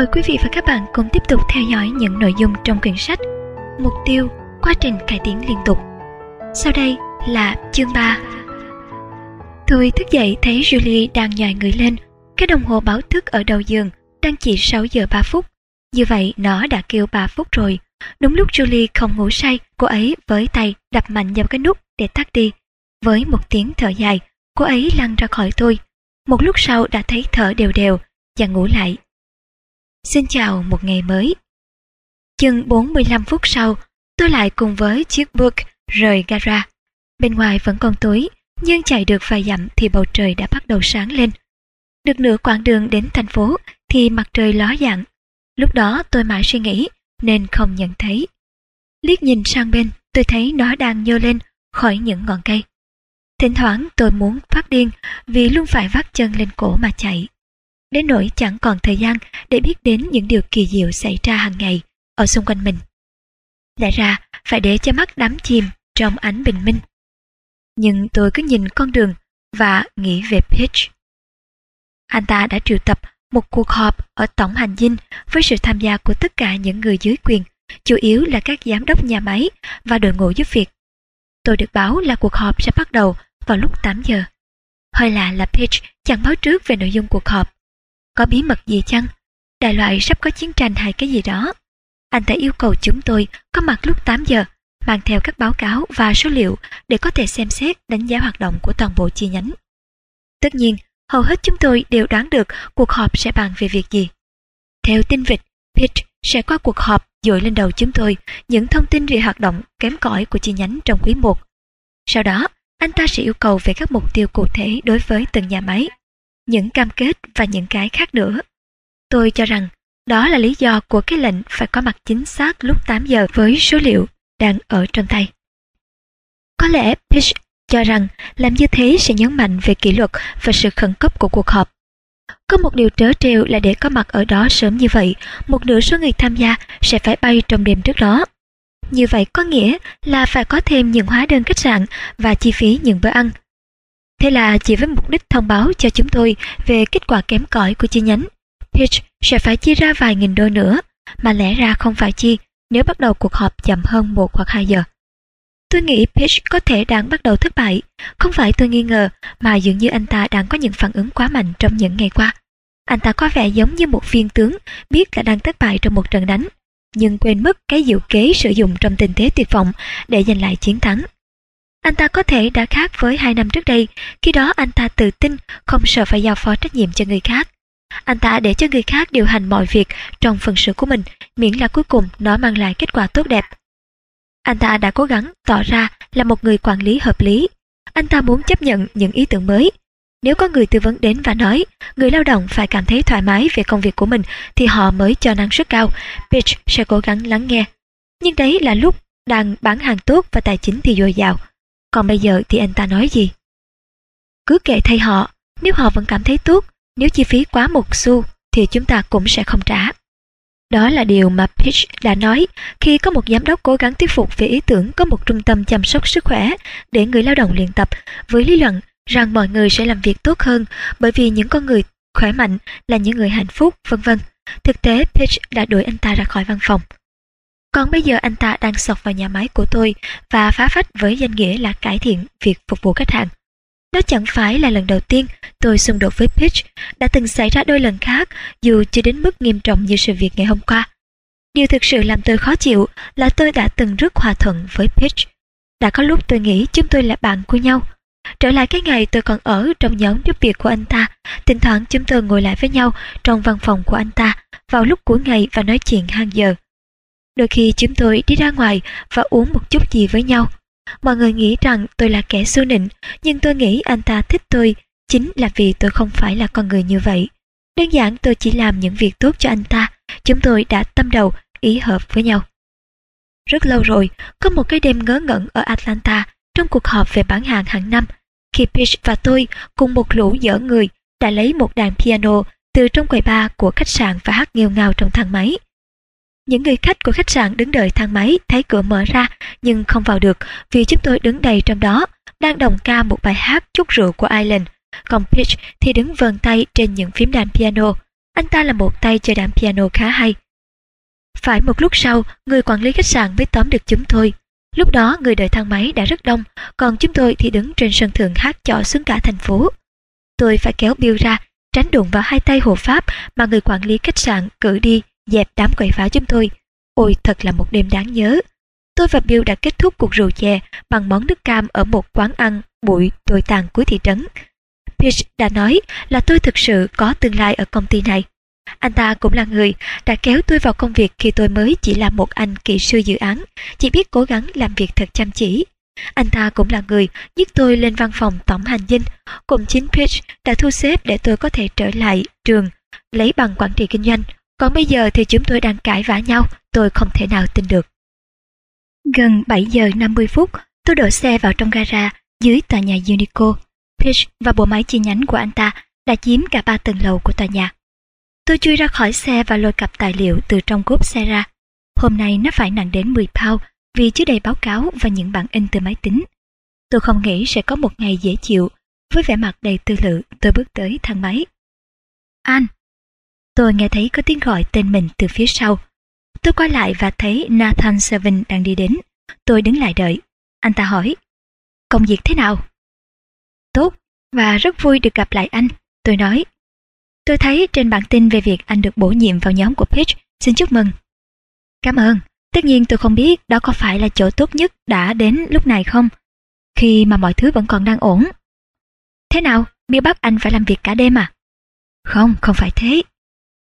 Mời quý vị và các bạn cùng tiếp tục theo dõi những nội dung trong quyển sách Mục tiêu, quá trình cải tiến liên tục. Sau đây là chương 3. Tôi thức dậy thấy Julie đang nhòi người lên, cái đồng hồ báo thức ở đầu giường đang chỉ 6 giờ 3 phút. Như vậy nó đã kêu 3 phút rồi. Đúng lúc Julie không ngủ say, cô ấy với tay đập mạnh vào cái nút để tắt đi. Với một tiếng thở dài, cô ấy lăn ra khỏi tôi. Một lúc sau đã thấy thở đều đều và ngủ lại. Xin chào một ngày mới. Chừng 45 phút sau, tôi lại cùng với chiếc book rời gara. Bên ngoài vẫn còn tối, nhưng chạy được vài dặm thì bầu trời đã bắt đầu sáng lên. Được nửa quãng đường đến thành phố thì mặt trời ló dạng. Lúc đó tôi mãi suy nghĩ nên không nhận thấy. Liếc nhìn sang bên, tôi thấy nó đang nhô lên khỏi những ngọn cây. Thỉnh thoảng tôi muốn phát điên vì luôn phải vắt chân lên cổ mà chạy. Đến nỗi chẳng còn thời gian để biết đến những điều kỳ diệu xảy ra hàng ngày ở xung quanh mình. Lẽ ra phải để cho mắt đắm chìm trong ánh bình minh. Nhưng tôi cứ nhìn con đường và nghĩ về Pitch. Anh ta đã triệu tập một cuộc họp ở tổng hành dinh với sự tham gia của tất cả những người dưới quyền, chủ yếu là các giám đốc nhà máy và đội ngũ giúp việc. Tôi được báo là cuộc họp sẽ bắt đầu vào lúc 8 giờ. Hơi lạ là Pitch chẳng báo trước về nội dung cuộc họp. Có bí mật gì chăng? Đại loại sắp có chiến tranh hay cái gì đó. Anh ta yêu cầu chúng tôi có mặt lúc 8 giờ, mang theo các báo cáo và số liệu để có thể xem xét đánh giá hoạt động của toàn bộ chi nhánh. Tất nhiên, hầu hết chúng tôi đều đoán được cuộc họp sẽ bàn về việc gì. Theo tin vịt, Pitch sẽ qua cuộc họp dội lên đầu chúng tôi những thông tin về hoạt động kém cỏi của chi nhánh trong quý 1. Sau đó, anh ta sẽ yêu cầu về các mục tiêu cụ thể đối với từng nhà máy, những cam kết và những cái khác nữa. Tôi cho rằng đó là lý do của cái lệnh phải có mặt chính xác lúc 8 giờ với số liệu đang ở trong tay. Có lẽ Pitch cho rằng làm như thế sẽ nhấn mạnh về kỷ luật và sự khẩn cấp của cuộc họp. Có một điều trớ trêu là để có mặt ở đó sớm như vậy, một nửa số người tham gia sẽ phải bay trong đêm trước đó. Như vậy có nghĩa là phải có thêm những hóa đơn khách sạn và chi phí những bữa ăn. Thế là chỉ với mục đích thông báo cho chúng tôi về kết quả kém cỏi của chi nhánh, Pitch sẽ phải chi ra vài nghìn đô nữa, mà lẽ ra không phải chi nếu bắt đầu cuộc họp chậm hơn một hoặc hai giờ. Tôi nghĩ Pitch có thể đang bắt đầu thất bại, không phải tôi nghi ngờ mà dường như anh ta đang có những phản ứng quá mạnh trong những ngày qua. Anh ta có vẻ giống như một viên tướng biết là đang thất bại trong một trận đánh, nhưng quên mất cái diệu kế sử dụng trong tình thế tuyệt vọng để giành lại chiến thắng. Anh ta có thể đã khác với hai năm trước đây, khi đó anh ta tự tin, không sợ phải giao phó trách nhiệm cho người khác. Anh ta để cho người khác điều hành mọi việc trong phần sự của mình, miễn là cuối cùng nó mang lại kết quả tốt đẹp. Anh ta đã cố gắng tỏ ra là một người quản lý hợp lý. Anh ta muốn chấp nhận những ý tưởng mới. Nếu có người tư vấn đến và nói người lao động phải cảm thấy thoải mái về công việc của mình thì họ mới cho năng suất cao, Pitch sẽ cố gắng lắng nghe. Nhưng đấy là lúc đang bán hàng tốt và tài chính thì dồi dào. Còn bây giờ thì anh ta nói gì? Cứ kệ thay họ, nếu họ vẫn cảm thấy tốt, nếu chi phí quá một xu thì chúng ta cũng sẽ không trả. Đó là điều mà Pitch đã nói khi có một giám đốc cố gắng thuyết phục về ý tưởng có một trung tâm chăm sóc sức khỏe để người lao động luyện tập với lý luận rằng mọi người sẽ làm việc tốt hơn bởi vì những con người khỏe mạnh là những người hạnh phúc, vân vân. Thực tế, Pitch đã đuổi anh ta ra khỏi văn phòng. Còn bây giờ anh ta đang sọc vào nhà máy của tôi và phá phách với danh nghĩa là cải thiện việc phục vụ khách hàng. Đó chẳng phải là lần đầu tiên tôi xung đột với Pitch, đã từng xảy ra đôi lần khác dù chưa đến mức nghiêm trọng như sự việc ngày hôm qua. Điều thực sự làm tôi khó chịu là tôi đã từng rất hòa thuận với Pitch. Đã có lúc tôi nghĩ chúng tôi là bạn của nhau. Trở lại cái ngày tôi còn ở trong nhóm giúp việc của anh ta, thỉnh thoảng chúng tôi ngồi lại với nhau trong văn phòng của anh ta vào lúc cuối ngày và nói chuyện hàng giờ. Đôi khi chúng tôi đi ra ngoài và uống một chút gì với nhau. Mọi người nghĩ rằng tôi là kẻ xô nịnh, nhưng tôi nghĩ anh ta thích tôi chính là vì tôi không phải là con người như vậy. Đơn giản tôi chỉ làm những việc tốt cho anh ta, chúng tôi đã tâm đầu, ý hợp với nhau. Rất lâu rồi, có một cái đêm ngớ ngẩn ở Atlanta trong cuộc họp về bán hàng hàng năm, khi Pitch và tôi cùng một lũ dở người đã lấy một đàn piano từ trong quầy bar của khách sạn và hát nghêu ngao trong thang máy. Những người khách của khách sạn đứng đợi thang máy thấy cửa mở ra nhưng không vào được vì chúng tôi đứng đầy trong đó, đang đồng ca một bài hát chút rượu của Island. Còn Peach thì đứng vờn tay trên những phím đàn piano. Anh ta là một tay chơi đàn piano khá hay. Phải một lúc sau, người quản lý khách sạn mới tóm được chúng tôi. Lúc đó người đợi thang máy đã rất đông, còn chúng tôi thì đứng trên sân thượng hát cho xuống cả thành phố. Tôi phải kéo Bill ra, tránh đụng vào hai tay hộ pháp mà người quản lý khách sạn cử đi dẹp đám quậy phá chúng tôi. Ôi thật là một đêm đáng nhớ. Tôi và Bill đã kết thúc cuộc rượu chè bằng món nước cam ở một quán ăn bụi tồi tàn cuối thị trấn. Peach đã nói là tôi thực sự có tương lai ở công ty này. Anh ta cũng là người đã kéo tôi vào công việc khi tôi mới chỉ là một anh kỹ sư dự án, chỉ biết cố gắng làm việc thật chăm chỉ. Anh ta cũng là người giúp tôi lên văn phòng tổng hành dinh, cùng chính Peach đã thu xếp để tôi có thể trở lại trường, lấy bằng quản trị kinh doanh. Còn bây giờ thì chúng tôi đang cãi vã nhau, tôi không thể nào tin được. Gần 7 giờ 50 phút, tôi đổ xe vào trong gara dưới tòa nhà Unico. Peach và bộ máy chi nhánh của anh ta đã chiếm cả ba tầng lầu của tòa nhà. Tôi chui ra khỏi xe và lôi cặp tài liệu từ trong cốp xe ra. Hôm nay nó phải nặng đến 10 pound vì chứa đầy báo cáo và những bản in từ máy tính. Tôi không nghĩ sẽ có một ngày dễ chịu. Với vẻ mặt đầy tư lự, tôi bước tới thang máy. An! Tôi nghe thấy có tiếng gọi tên mình từ phía sau. Tôi quay lại và thấy Nathan Seven đang đi đến. Tôi đứng lại đợi. Anh ta hỏi. Công việc thế nào? Tốt, và rất vui được gặp lại anh. Tôi nói. Tôi thấy trên bản tin về việc anh được bổ nhiệm vào nhóm của Pitch. Xin chúc mừng. Cảm ơn. Tất nhiên tôi không biết đó có phải là chỗ tốt nhất đã đến lúc này không? Khi mà mọi thứ vẫn còn đang ổn. Thế nào, Bill bắt anh phải làm việc cả đêm à? Không, không phải thế.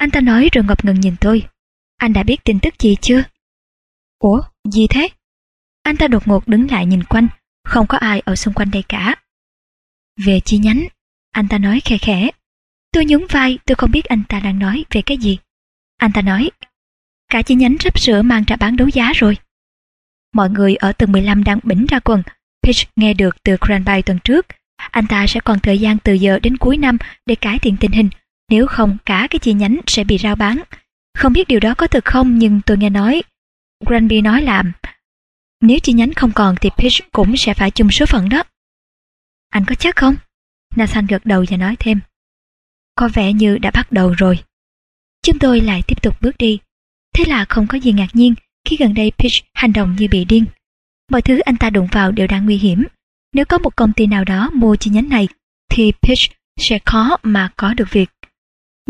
Anh ta nói rồi ngập ngừng nhìn tôi. Anh đã biết tin tức gì chưa? Ủa, gì thế? Anh ta đột ngột đứng lại nhìn quanh, không có ai ở xung quanh đây cả. Về chi nhánh, anh ta nói khẽ khẽ. Tôi nhún vai, tôi không biết anh ta đang nói về cái gì. Anh ta nói, cả chi nhánh sắp sửa mang ra bán đấu giá rồi. Mọi người ở tầng 15 đang bỉnh ra quần. Pitch nghe được từ Cranby tuần trước. Anh ta sẽ còn thời gian từ giờ đến cuối năm để cải thiện tình hình. Nếu không, cả cái chi nhánh sẽ bị rao bán. Không biết điều đó có thực không nhưng tôi nghe nói. Granby nói làm nếu chi nhánh không còn thì Pitch cũng sẽ phải chung số phận đó. Anh có chắc không? Nathan gật đầu và nói thêm. Có vẻ như đã bắt đầu rồi. Chúng tôi lại tiếp tục bước đi. Thế là không có gì ngạc nhiên khi gần đây Pitch hành động như bị điên. Mọi thứ anh ta đụng vào đều đang nguy hiểm. Nếu có một công ty nào đó mua chi nhánh này, thì Pitch sẽ khó mà có được việc.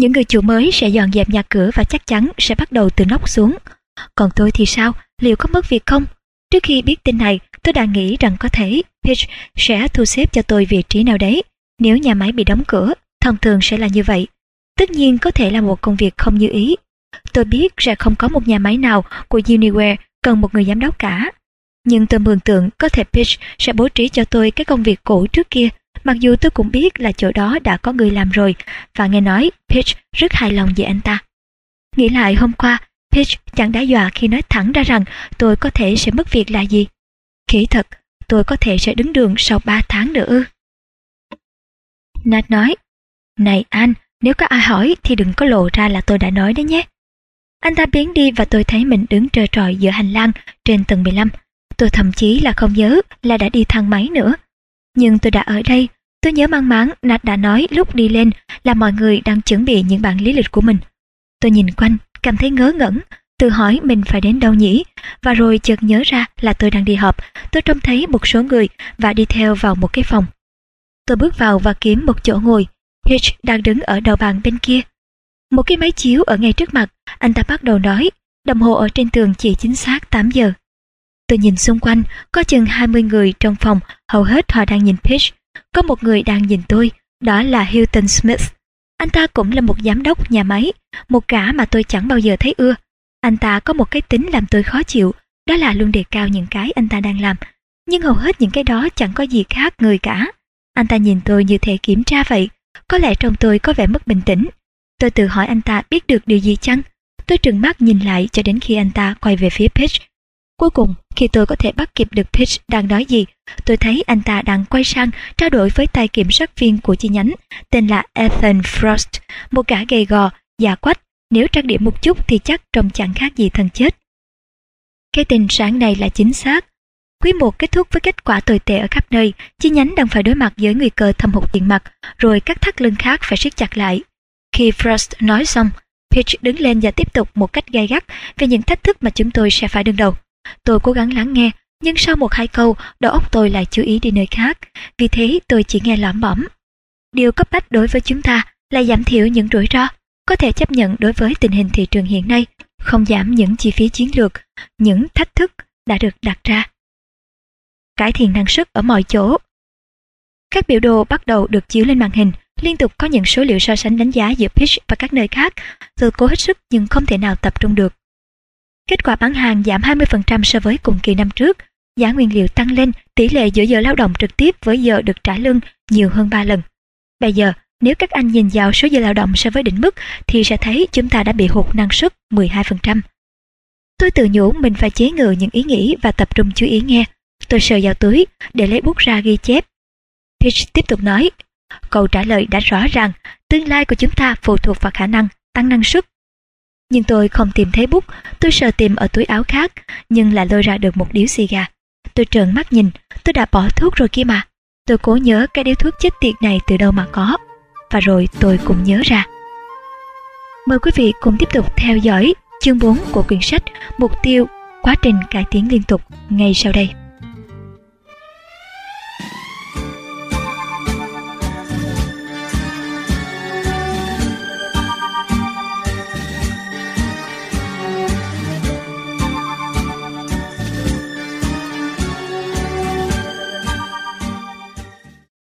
Những người chủ mới sẽ dọn dẹp nhà cửa và chắc chắn sẽ bắt đầu từ nóc xuống. Còn tôi thì sao? Liệu có mất việc không? Trước khi biết tin này, tôi đã nghĩ rằng có thể Pitch sẽ thu xếp cho tôi vị trí nào đấy. Nếu nhà máy bị đóng cửa, thông thường sẽ là như vậy. Tất nhiên có thể là một công việc không như ý. Tôi biết sẽ không có một nhà máy nào của Uniware cần một người giám đốc cả. Nhưng tôi mường tượng có thể Pitch sẽ bố trí cho tôi cái công việc cũ trước kia Mặc dù tôi cũng biết là chỗ đó đã có người làm rồi và nghe nói Peach rất hài lòng về anh ta. Nghĩ lại hôm qua, Peach chẳng đã dọa khi nói thẳng ra rằng tôi có thể sẽ mất việc là gì. Khỉ thật, tôi có thể sẽ đứng đường sau 3 tháng nữa ư. Nat nói, Này anh, nếu có ai hỏi thì đừng có lộ ra là tôi đã nói đấy nhé. Anh ta biến đi và tôi thấy mình đứng trơ trọi giữa hành lang trên tầng 15. Tôi thậm chí là không nhớ là đã đi thang máy nữa. Nhưng tôi đã ở đây, tôi nhớ mang máng Nat đã nói lúc đi lên là mọi người đang chuẩn bị những bản lý lịch của mình. Tôi nhìn quanh, cảm thấy ngớ ngẩn, tự hỏi mình phải đến đâu nhỉ, và rồi chợt nhớ ra là tôi đang đi họp, tôi trông thấy một số người và đi theo vào một cái phòng. Tôi bước vào và kiếm một chỗ ngồi, Hitch đang đứng ở đầu bàn bên kia. Một cái máy chiếu ở ngay trước mặt, anh ta bắt đầu nói, đồng hồ ở trên tường chỉ chính xác 8 giờ. Tôi nhìn xung quanh, có chừng 20 người trong phòng, hầu hết họ đang nhìn Peach. Có một người đang nhìn tôi, đó là Hilton Smith. Anh ta cũng là một giám đốc nhà máy, một gã mà tôi chẳng bao giờ thấy ưa. Anh ta có một cái tính làm tôi khó chịu, đó là luôn đề cao những cái anh ta đang làm. Nhưng hầu hết những cái đó chẳng có gì khác người cả. Anh ta nhìn tôi như thể kiểm tra vậy, có lẽ trong tôi có vẻ mất bình tĩnh. Tôi tự hỏi anh ta biết được điều gì chăng? Tôi trừng mắt nhìn lại cho đến khi anh ta quay về phía Peach Cuối cùng, khi tôi có thể bắt kịp được Pitch đang nói gì, tôi thấy anh ta đang quay sang trao đổi với tay kiểm soát viên của chi nhánh, tên là Ethan Frost, một gã gầy gò, già quách, nếu trang điểm một chút thì chắc trông chẳng khác gì thần chết. Cái tình sáng này là chính xác. Quý một kết thúc với kết quả tồi tệ ở khắp nơi, chi nhánh đang phải đối mặt với nguy cơ thâm hụt tiền mặt, rồi các thắt lưng khác phải siết chặt lại. Khi Frost nói xong, pitch đứng lên và tiếp tục một cách gay gắt về những thách thức mà chúng tôi sẽ phải đương đầu. Tôi cố gắng lắng nghe, nhưng sau một hai câu, đầu óc tôi lại chú ý đi nơi khác, vì thế tôi chỉ nghe lõm bõm. Điều cấp bách đối với chúng ta là giảm thiểu những rủi ro, có thể chấp nhận đối với tình hình thị trường hiện nay, không giảm những chi phí chiến lược, những thách thức đã được đặt ra. Cải thiện năng suất ở mọi chỗ. Các biểu đồ bắt đầu được chiếu lên màn hình, liên tục có những số liệu so sánh đánh giá giữa Pitch và các nơi khác. Tôi cố hết sức nhưng không thể nào tập trung được. Kết quả bán hàng giảm 20% so với cùng kỳ năm trước. Giá nguyên liệu tăng lên, tỷ lệ giữa giờ lao động trực tiếp với giờ được trả lương nhiều hơn 3 lần. Bây giờ, nếu các anh nhìn vào số giờ lao động so với đỉnh mức thì sẽ thấy chúng ta đã bị hụt năng suất 12%. Tôi tự nhủ mình phải chế ngự những ý nghĩ và tập trung chú ý nghe. Tôi sờ vào túi để lấy bút ra ghi chép. Pitch tiếp tục nói, câu trả lời đã rõ ràng, tương lai của chúng ta phụ thuộc vào khả năng tăng năng suất. Nhưng tôi không tìm thấy bút, tôi sờ tìm ở túi áo khác, nhưng lại lôi ra được một điếu xì gà. Tôi trợn mắt nhìn, tôi đã bỏ thuốc rồi kia mà. Tôi cố nhớ cái điếu thuốc chết tiệt này từ đâu mà có. Và rồi tôi cũng nhớ ra. Mời quý vị cùng tiếp tục theo dõi chương 4 của quyển sách Mục tiêu quá trình cải tiến liên tục ngay sau đây.